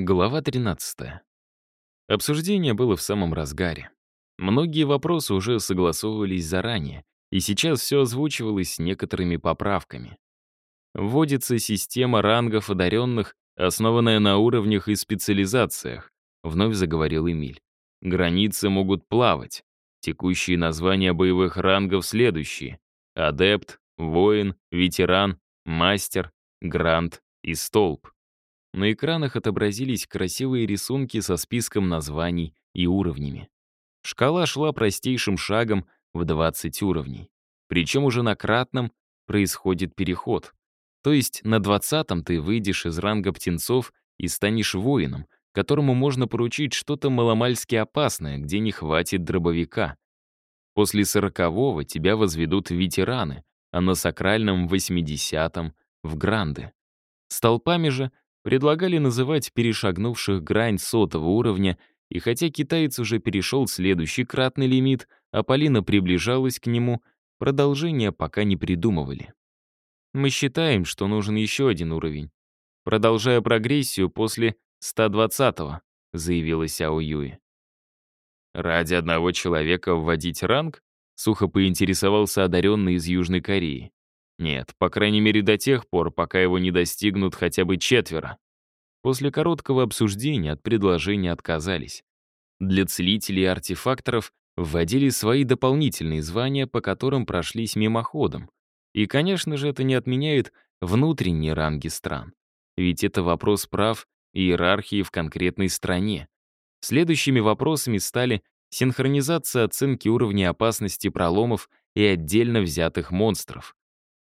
Глава 13. Обсуждение было в самом разгаре. Многие вопросы уже согласовывались заранее, и сейчас все озвучивалось с некоторыми поправками. Вводится система рангов одаренных, основанная на уровнях и специализациях, вновь заговорил Эмиль. Границы могут плавать. Текущие названия боевых рангов следующие. Адепт, воин, ветеран, мастер, грант и столб. На экранах отобразились красивые рисунки со списком названий и уровнями. Шкала шла простейшим шагом в 20 уровней. Причем уже на кратном происходит переход. То есть на 20-м ты выйдешь из ранга птенцов и станешь воином, которому можно поручить что-то маломальски опасное, где не хватит дробовика. После 40-го тебя возведут в ветераны, а на сакральном 80-м — в гранды. С толпами же предлагали называть перешагнувших грань сотого уровня, и хотя китаец уже перешел следующий кратный лимит, а Полина приближалась к нему, продолжение пока не придумывали. Мы считаем, что нужен еще один уровень. Продолжая прогрессию после 120-го, заявила Сяо Юи. Ради одного человека вводить ранг? Сухо поинтересовался одаренный из Южной Кореи. Нет, по крайней мере до тех пор, пока его не достигнут хотя бы четверо. После короткого обсуждения от предложения отказались. Для целителей и артефакторов вводили свои дополнительные звания, по которым прошлись мимоходом. И, конечно же, это не отменяет внутренние ранги стран. Ведь это вопрос прав и иерархии в конкретной стране. Следующими вопросами стали синхронизация оценки уровня опасности проломов и отдельно взятых монстров.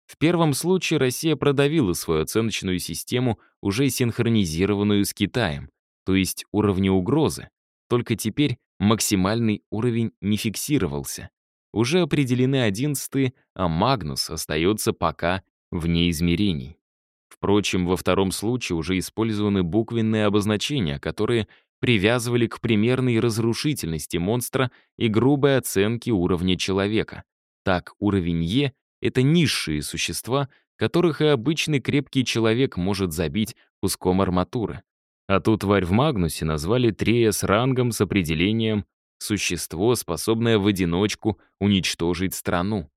В первом случае Россия продавила свою оценочную систему, уже синхронизированную с Китаем, то есть уровни угрозы. Только теперь максимальный уровень не фиксировался. Уже определены одиннадцатые, а Магнус остается пока вне измерений. Впрочем, во втором случае уже использованы буквенные обозначения, которые привязывали к примерной разрушительности монстра и грубой оценке уровня человека. Так, уровень Е это низшие существа, которых и обычный крепкий человек может забить куском арматуры. А ту тварь в Магнусе назвали Трея с рангом с определением «существо, способное в одиночку уничтожить страну».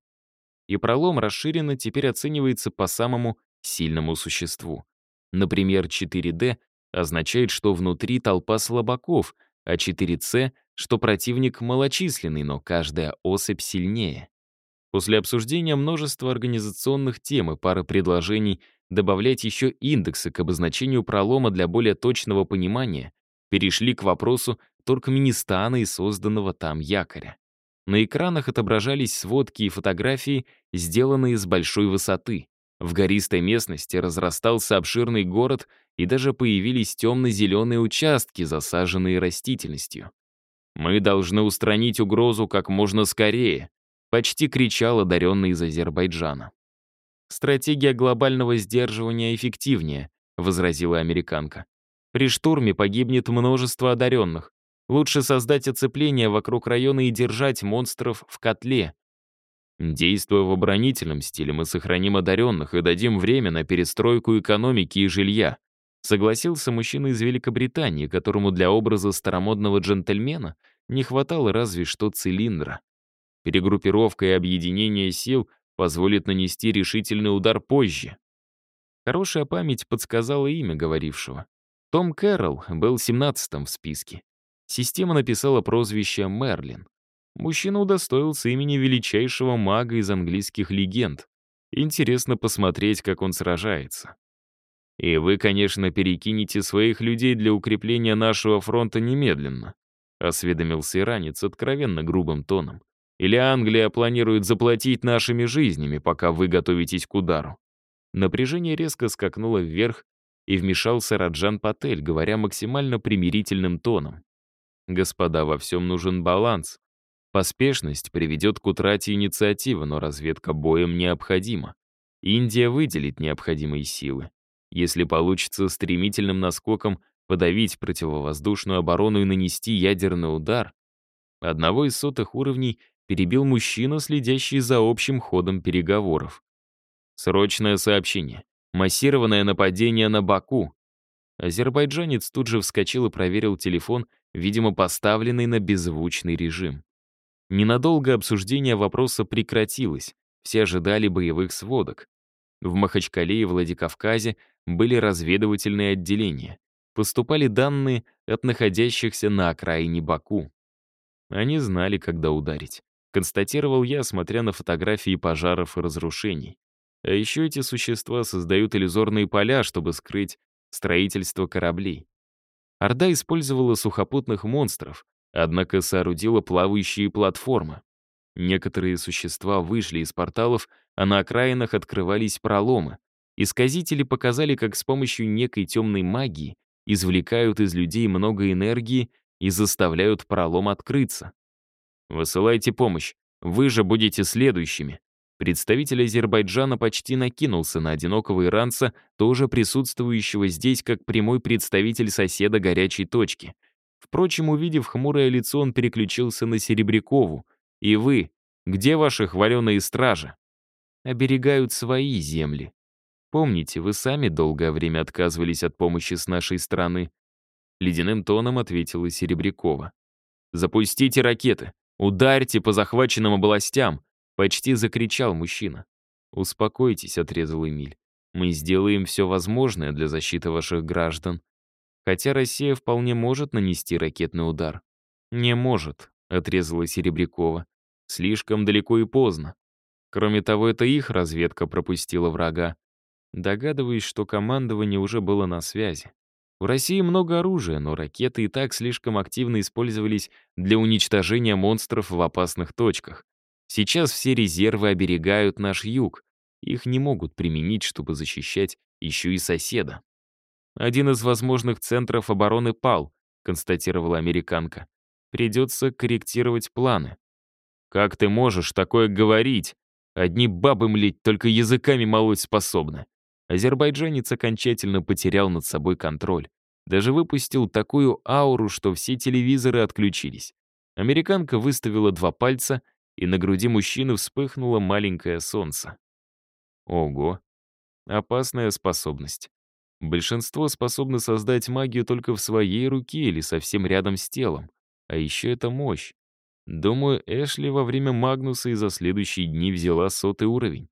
И пролом расширенно теперь оценивается по самому сильному существу. Например, 4D означает, что внутри толпа слабаков, а 4C — что противник малочисленный, но каждая особь сильнее. После обсуждения множества организационных тем и пары предложений добавлять еще индексы к обозначению пролома для более точного понимания, перешли к вопросу Туркменистана и созданного там якоря. На экранах отображались сводки и фотографии, сделанные с большой высоты. В гористой местности разрастался обширный город, и даже появились темно-зеленые участки, засаженные растительностью. Мы должны устранить угрозу как можно скорее, Почти кричал одаренный из Азербайджана. «Стратегия глобального сдерживания эффективнее», — возразила американка. «При штурме погибнет множество одаренных. Лучше создать оцепление вокруг района и держать монстров в котле. Действуя в оборонительном стиле, мы сохраним одаренных и дадим время на перестройку экономики и жилья», согласился мужчина из Великобритании, которому для образа старомодного джентльмена не хватало разве что цилиндра. Перегруппировка и объединение сил позволит нанести решительный удар позже. Хорошая память подсказала имя говорившего. Том Кэрролл был 17-м в списке. Система написала прозвище Мерлин. Мужчина удостоился имени величайшего мага из английских легенд. Интересно посмотреть, как он сражается. И вы, конечно, перекинете своих людей для укрепления нашего фронта немедленно, осведомился иранец откровенно грубым тоном. Или Англия планирует заплатить нашими жизнями, пока вы готовитесь к удару?» Напряжение резко скакнуло вверх, и вмешался Раджан Патель, говоря максимально примирительным тоном. «Господа, во всем нужен баланс. Поспешность приведет к утрате инициативы, но разведка боем необходима. Индия выделит необходимые силы. Если получится стремительным наскоком подавить противовоздушную оборону и нанести ядерный удар, одного из сотых уровней перебил мужчина, следящий за общим ходом переговоров. Срочное сообщение. Массированное нападение на Баку. Азербайджанец тут же вскочил и проверил телефон, видимо, поставленный на беззвучный режим. Ненадолго обсуждение вопроса прекратилось, все ожидали боевых сводок. В Махачкале и Владикавказе были разведывательные отделения. Поступали данные от находящихся на окраине Баку. Они знали, когда ударить. Констатировал я, смотря на фотографии пожаров и разрушений. А еще эти существа создают иллюзорные поля, чтобы скрыть строительство кораблей. Орда использовала сухопутных монстров, однако соорудила плавающие платформы. Некоторые существа вышли из порталов, а на окраинах открывались проломы. Исказители показали, как с помощью некой темной магии извлекают из людей много энергии и заставляют пролом открыться. «Высылайте помощь, вы же будете следующими», Представитель Азербайджана почти накинулся на одинокого иранца, тоже присутствующего здесь как прямой представитель соседа горячей точки. Впрочем, увидев хмурое лицо, он переключился на Серебрякову. «И вы? Где ваши хваленые стражи?» «Оберегают свои земли. Помните, вы сами долгое время отказывались от помощи с нашей стороны?» Ледяным тоном ответила Серебрякова. «Запустите ракеты! Ударьте по захваченным областям! Почти закричал мужчина. «Успокойтесь», — отрезал Эмиль. «Мы сделаем все возможное для защиты ваших граждан. Хотя Россия вполне может нанести ракетный удар». «Не может», — отрезала Серебрякова. «Слишком далеко и поздно. Кроме того, это их разведка пропустила врага. Догадываюсь, что командование уже было на связи. В России много оружия, но ракеты и так слишком активно использовались для уничтожения монстров в опасных точках. Сейчас все резервы оберегают наш юг. Их не могут применить, чтобы защищать еще и соседа. Один из возможных центров обороны пал, констатировала американка. Придется корректировать планы. Как ты можешь такое говорить? Одни бабы млеть только языками молоть способны. Азербайджанец окончательно потерял над собой контроль. Даже выпустил такую ауру, что все телевизоры отключились. Американка выставила два пальца и на груди мужчины вспыхнуло маленькое солнце. Ого. Опасная способность. Большинство способны создать магию только в своей руке или совсем рядом с телом. А еще это мощь. Думаю, Эшли во время Магнуса и за следующие дни взяла сотый уровень,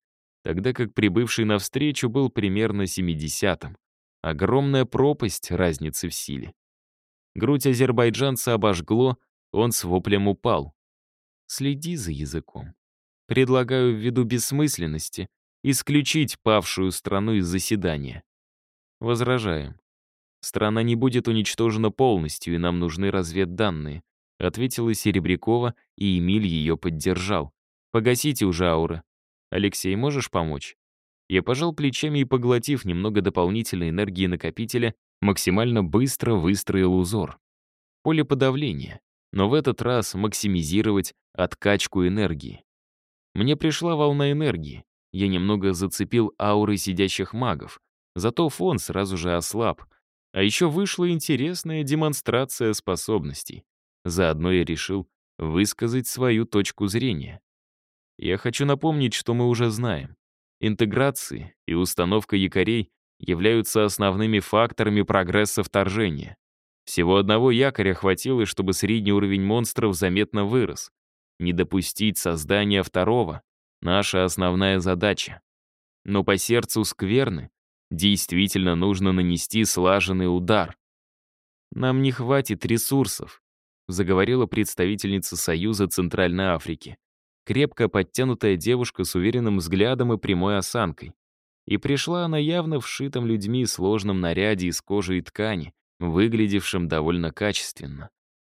тогда как прибывший навстречу был примерно 70-м. Огромная пропасть разницы в силе. Грудь азербайджанца обожгло, он с воплем упал. Следи за языком. Предлагаю ввиду бессмысленности исключить павшую страну из заседания. Возражаем. Страна не будет уничтожена полностью, и нам нужны разведданные, ответила Серебрякова, и Эмиль ее поддержал. Погасите уже ауры. Алексей, можешь помочь? Я пожал плечами и, поглотив немного дополнительной энергии накопителя, максимально быстро выстроил узор. Поле подавления но в этот раз максимизировать откачку энергии. Мне пришла волна энергии. Я немного зацепил ауры сидящих магов. Зато фон сразу же ослаб. А еще вышла интересная демонстрация способностей. Заодно я решил высказать свою точку зрения. Я хочу напомнить, что мы уже знаем. Интеграции и установка якорей являются основными факторами прогресса вторжения. Всего одного якоря хватило, чтобы средний уровень монстров заметно вырос. Не допустить создания второго — наша основная задача. Но по сердцу скверны действительно нужно нанести слаженный удар. «Нам не хватит ресурсов», — заговорила представительница Союза Центральной Африки. Крепко подтянутая девушка с уверенным взглядом и прямой осанкой. И пришла она явно в шитом людьми сложном наряде из кожи и ткани, выглядевшим довольно качественно.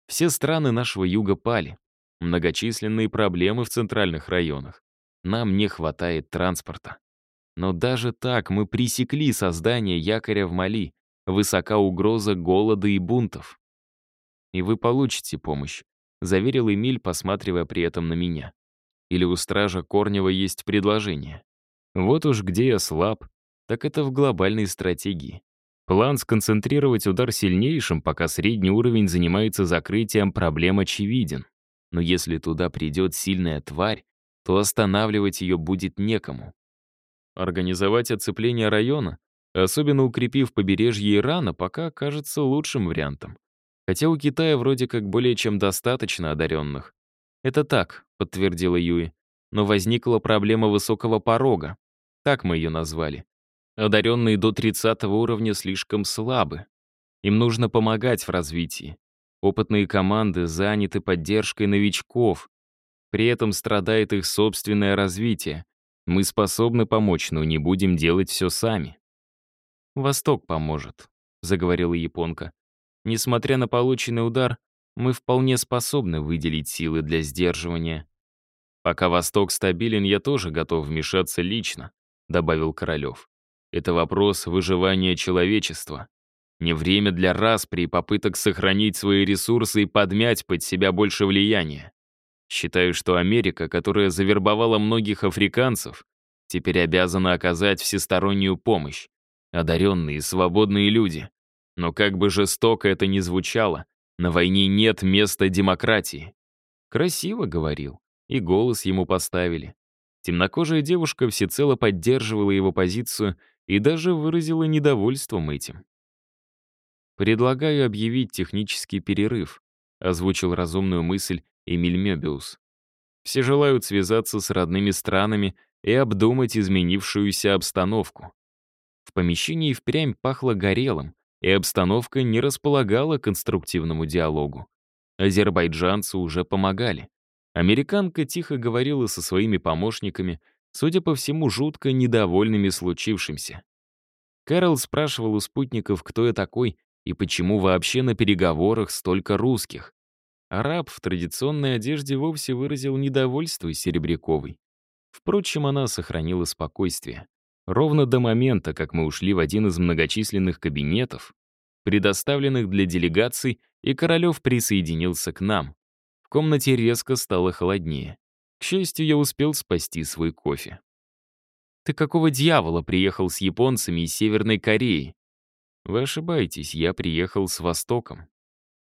Все страны нашего юга пали. Многочисленные проблемы в центральных районах. Нам не хватает транспорта. Но даже так мы пресекли создание якоря в Мали. Высока угроза голода и бунтов. «И вы получите помощь», — заверил Эмиль, посматривая при этом на меня. «Или у стража Корнева есть предложение. Вот уж где я слаб, так это в глобальной стратегии. План сконцентрировать удар сильнейшим, пока средний уровень занимается закрытием проблем очевиден. Но если туда придет сильная тварь, то останавливать ее будет некому. Организовать оцепление района? особенно укрепив побережье Ирана, пока кажется лучшим вариантом. Хотя у Китая вроде как более чем достаточно одаренных. «Это так», — подтвердила Юи. «Но возникла проблема высокого порога. Так мы ее назвали. Одаренные до 30 уровня слишком слабы. Им нужно помогать в развитии. Опытные команды заняты поддержкой новичков. При этом страдает их собственное развитие. Мы способны помочь, но не будем делать все сами. «Восток поможет», — заговорила японка. «Несмотря на полученный удар, мы вполне способны выделить силы для сдерживания. Пока Восток стабилен, я тоже готов вмешаться лично», — добавил Королев. «Это вопрос выживания человечества. Не время для распри и попыток сохранить свои ресурсы и подмять под себя больше влияния. Считаю, что Америка, которая завербовала многих африканцев, теперь обязана оказать всестороннюю помощь. Одаренные, свободные люди. Но как бы жестоко это ни звучало, на войне нет места демократии. Красиво говорил, и голос ему поставили. Темнокожая девушка всецело поддерживала его позицию и даже выразила недовольством этим. «Предлагаю объявить технический перерыв», — озвучил разумную мысль Эмиль Мёбиус. «Все желают связаться с родными странами и обдумать изменившуюся обстановку». В помещении впрямь пахло горелым, и обстановка не располагала к конструктивному диалогу. Азербайджанцы уже помогали. Американка тихо говорила со своими помощниками, судя по всему, жутко недовольными случившимся. Кэрол спрашивал у спутников, кто я такой и почему вообще на переговорах столько русских? Араб в традиционной одежде вовсе выразил недовольство Серебряковой. Впрочем, она сохранила спокойствие. Ровно до момента, как мы ушли в один из многочисленных кабинетов, предоставленных для делегаций, и Королев присоединился к нам. В комнате резко стало холоднее. К счастью, я успел спасти свой кофе. «Ты какого дьявола приехал с японцами из Северной Кореи?» Вы ошибаетесь, я приехал с Востоком.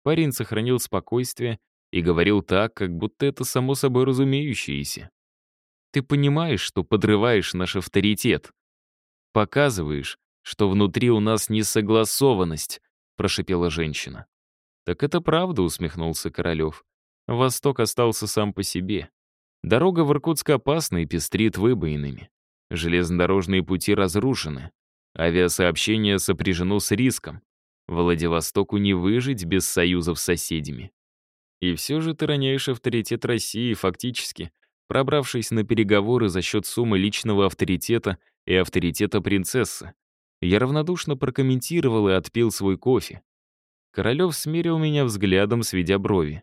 Парень сохранил спокойствие и говорил так, как будто это само собой разумеющееся. Ты понимаешь, что подрываешь наш авторитет. Показываешь, что внутри у нас несогласованность, прошипела женщина. Так это правда, усмехнулся Королев. Восток остался сам по себе. Дорога в Иркутск опасна и пестрит выбоинами. Железнодорожные пути разрушены. Авиасообщение сопряжено с риском. Владивостоку не выжить без союзов с соседями. И все же ты роняешь авторитет России фактически, пробравшись на переговоры за счет суммы личного авторитета и авторитета принцессы. Я равнодушно прокомментировал и отпил свой кофе. Королев смерил меня взглядом, сведя брови.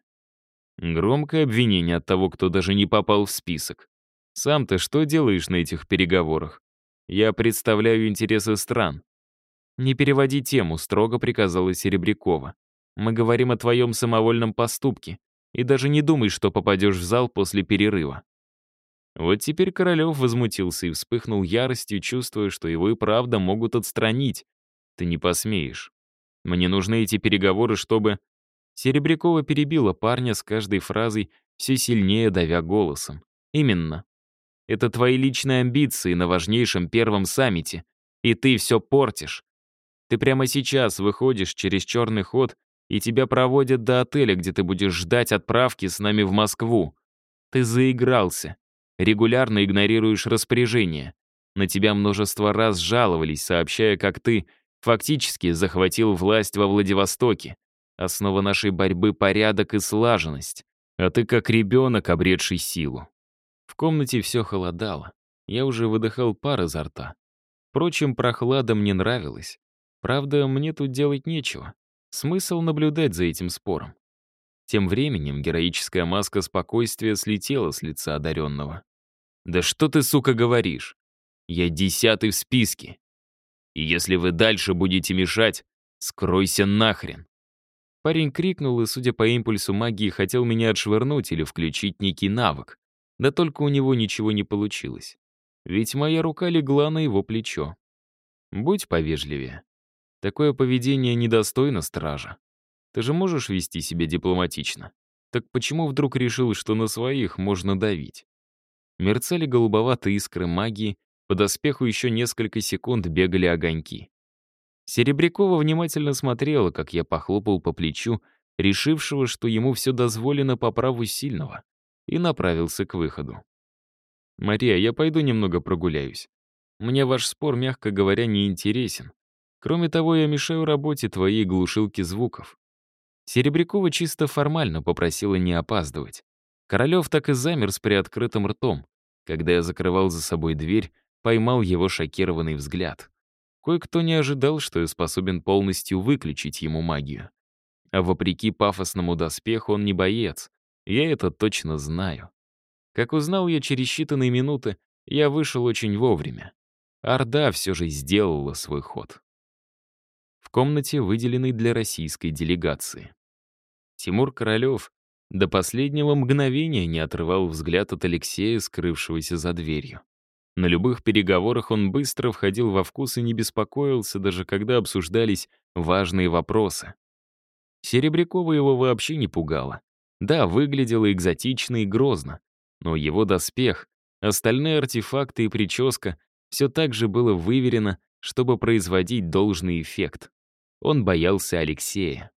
Громкое обвинение от того, кто даже не попал в список. Сам ты что делаешь на этих переговорах? Я представляю интересы стран. Не переводи тему, строго приказала Серебрякова. Мы говорим о твоем самовольном поступке. И даже не думай, что попадешь в зал после перерыва. Вот теперь Королев возмутился и вспыхнул яростью, чувствуя, что его и правда могут отстранить. Ты не посмеешь. Мне нужны эти переговоры, чтобы... Серебрякова перебила парня с каждой фразой, все сильнее давя голосом. Именно. Это твои личные амбиции на важнейшем первом саммите. И ты все портишь. Ты прямо сейчас выходишь через черный ход, и тебя проводят до отеля, где ты будешь ждать отправки с нами в Москву. Ты заигрался. Регулярно игнорируешь распоряжения. На тебя множество раз жаловались, сообщая, как ты фактически захватил власть во Владивостоке. Основа нашей борьбы — порядок и слаженность. А ты как ребенок, обретший силу. В комнате все холодало. Я уже выдыхал пар изо рта. Впрочем, прохлада мне нравилась. Правда, мне тут делать нечего. Смысл наблюдать за этим спором. Тем временем героическая маска спокойствия слетела с лица одаренного. «Да что ты, сука, говоришь? Я десятый в списке. И если вы дальше будете мешать, скройся нахрен!» Парень крикнул и, судя по импульсу магии, хотел меня отшвырнуть или включить некий навык. Да только у него ничего не получилось. Ведь моя рука легла на его плечо. Будь повежливее. Такое поведение недостойно стража. Ты же можешь вести себя дипломатично. Так почему вдруг решил, что на своих можно давить? Мерцали голубоватые искры магии, по доспеху еще несколько секунд бегали огоньки. Серебрякова внимательно смотрела, как я похлопал по плечу, решившего, что ему все дозволено по праву сильного, и направился к выходу. «Мария, я пойду немного прогуляюсь. Мне ваш спор, мягко говоря, не интересен. Кроме того, я мешаю работе твоей глушилки звуков». Серебрякова чисто формально попросила не опаздывать. Королев так и замер с приоткрытым ртом. Когда я закрывал за собой дверь, поймал его шокированный взгляд. Кое-кто не ожидал, что я способен полностью выключить ему магию. А вопреки пафосному доспеху он не боец. Я это точно знаю. Как узнал я через считанные минуты, я вышел очень вовремя. Орда все же сделала свой ход. В комнате, выделенной для российской делегации. Тимур Королев до последнего мгновения не отрывал взгляд от Алексея, скрывшегося за дверью. На любых переговорах он быстро входил во вкус и не беспокоился, даже когда обсуждались важные вопросы. Серебрякова его вообще не пугало. Да, выглядело экзотично и грозно, но его доспех, остальные артефакты и прическа все так же было выверено, чтобы производить должный эффект. Он боялся Алексея.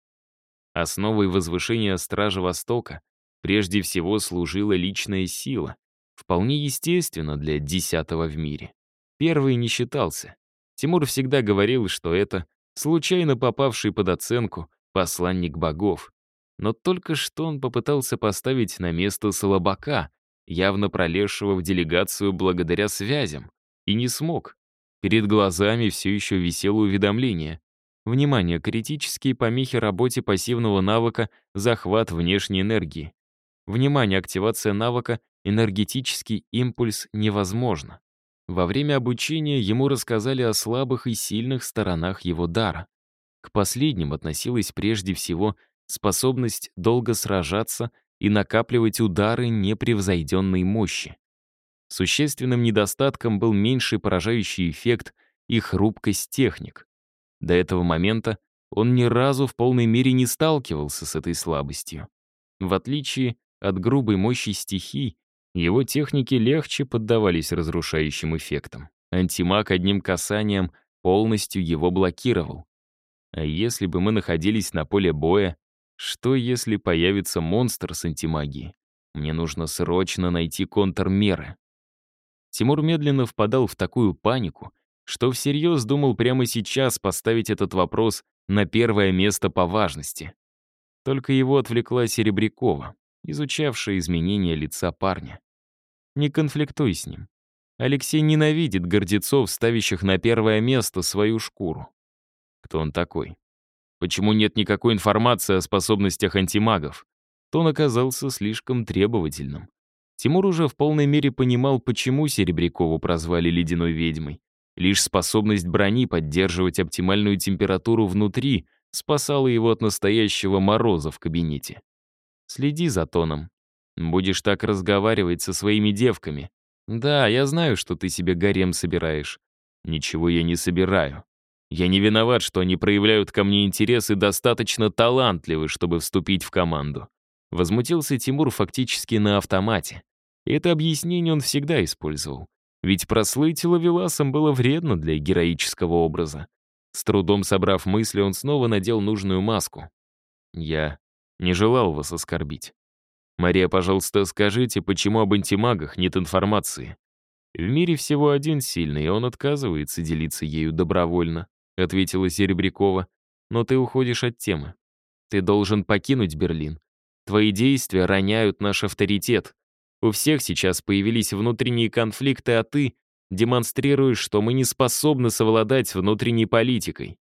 Основой возвышения Стража Востока прежде всего служила личная сила, Вполне естественно для десятого в мире. Первый не считался. Тимур всегда говорил, что это случайно попавший под оценку посланник богов. Но только что он попытался поставить на место слабака, явно пролезшего в делегацию благодаря связям, и не смог. Перед глазами все еще висело уведомление. Внимание, критические помехи работе пассивного навыка «Захват внешней энергии». Внимание, активация навыка энергетический импульс невозможно. Во время обучения ему рассказали о слабых и сильных сторонах его дара. К последним относилась прежде всего способность долго сражаться и накапливать удары непревзойденной мощи. Существенным недостатком был меньший поражающий эффект и хрупкость техник. До этого момента он ни разу в полной мере не сталкивался с этой слабостью. В отличие от грубой мощи стихий, его техники легче поддавались разрушающим эффектам. Антимаг одним касанием полностью его блокировал. А если бы мы находились на поле боя, что если появится монстр с антимагией? Мне нужно срочно найти контрмеры. Тимур медленно впадал в такую панику, что всерьез думал прямо сейчас поставить этот вопрос на первое место по важности. Только его отвлекла Серебрякова изучавшая изменения лица парня. Не конфликтуй с ним. Алексей ненавидит гордецов, ставящих на первое место свою шкуру. Кто он такой? Почему нет никакой информации о способностях антимагов? Тон оказался слишком требовательным. Тимур уже в полной мере понимал, почему Серебрякову прозвали «ледяной ведьмой». Лишь способность брони поддерживать оптимальную температуру внутри спасала его от настоящего мороза в кабинете. Следи за тоном. Будешь так разговаривать со своими девками. Да, я знаю, что ты себе гарем собираешь. Ничего я не собираю. Я не виноват, что они проявляют ко мне интерес и достаточно талантливы, чтобы вступить в команду. Возмутился Тимур фактически на автомате. Это объяснение он всегда использовал. Ведь прослыть ловеласом было вредно для героического образа. С трудом собрав мысли, он снова надел нужную маску. Я не желал вас оскорбить. Мария, пожалуйста, скажите, почему об антимагах нет информации? В мире всего один сильный, и он отказывается делиться ею добровольно, ответила Серебрякова. Но ты уходишь от темы. Ты должен покинуть Берлин. Твои действия роняют наш авторитет. У всех сейчас появились внутренние конфликты, а ты демонстрируешь, что мы не способны совладать внутренней политикой.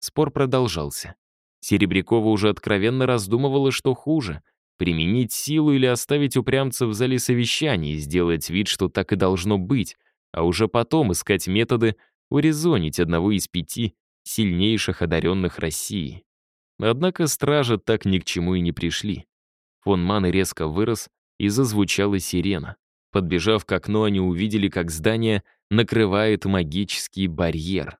Спор продолжался. Серебрякова уже откровенно раздумывала, что хуже — применить силу или оставить упрямца в зале совещаний сделать вид, что так и должно быть, а уже потом искать методы урезонить одного из пяти сильнейших одаренных России. Однако стражи так ни к чему и не пришли. Фон Маны резко вырос, и зазвучала сирена. Подбежав к окну, они увидели, как здание накрывает магический барьер.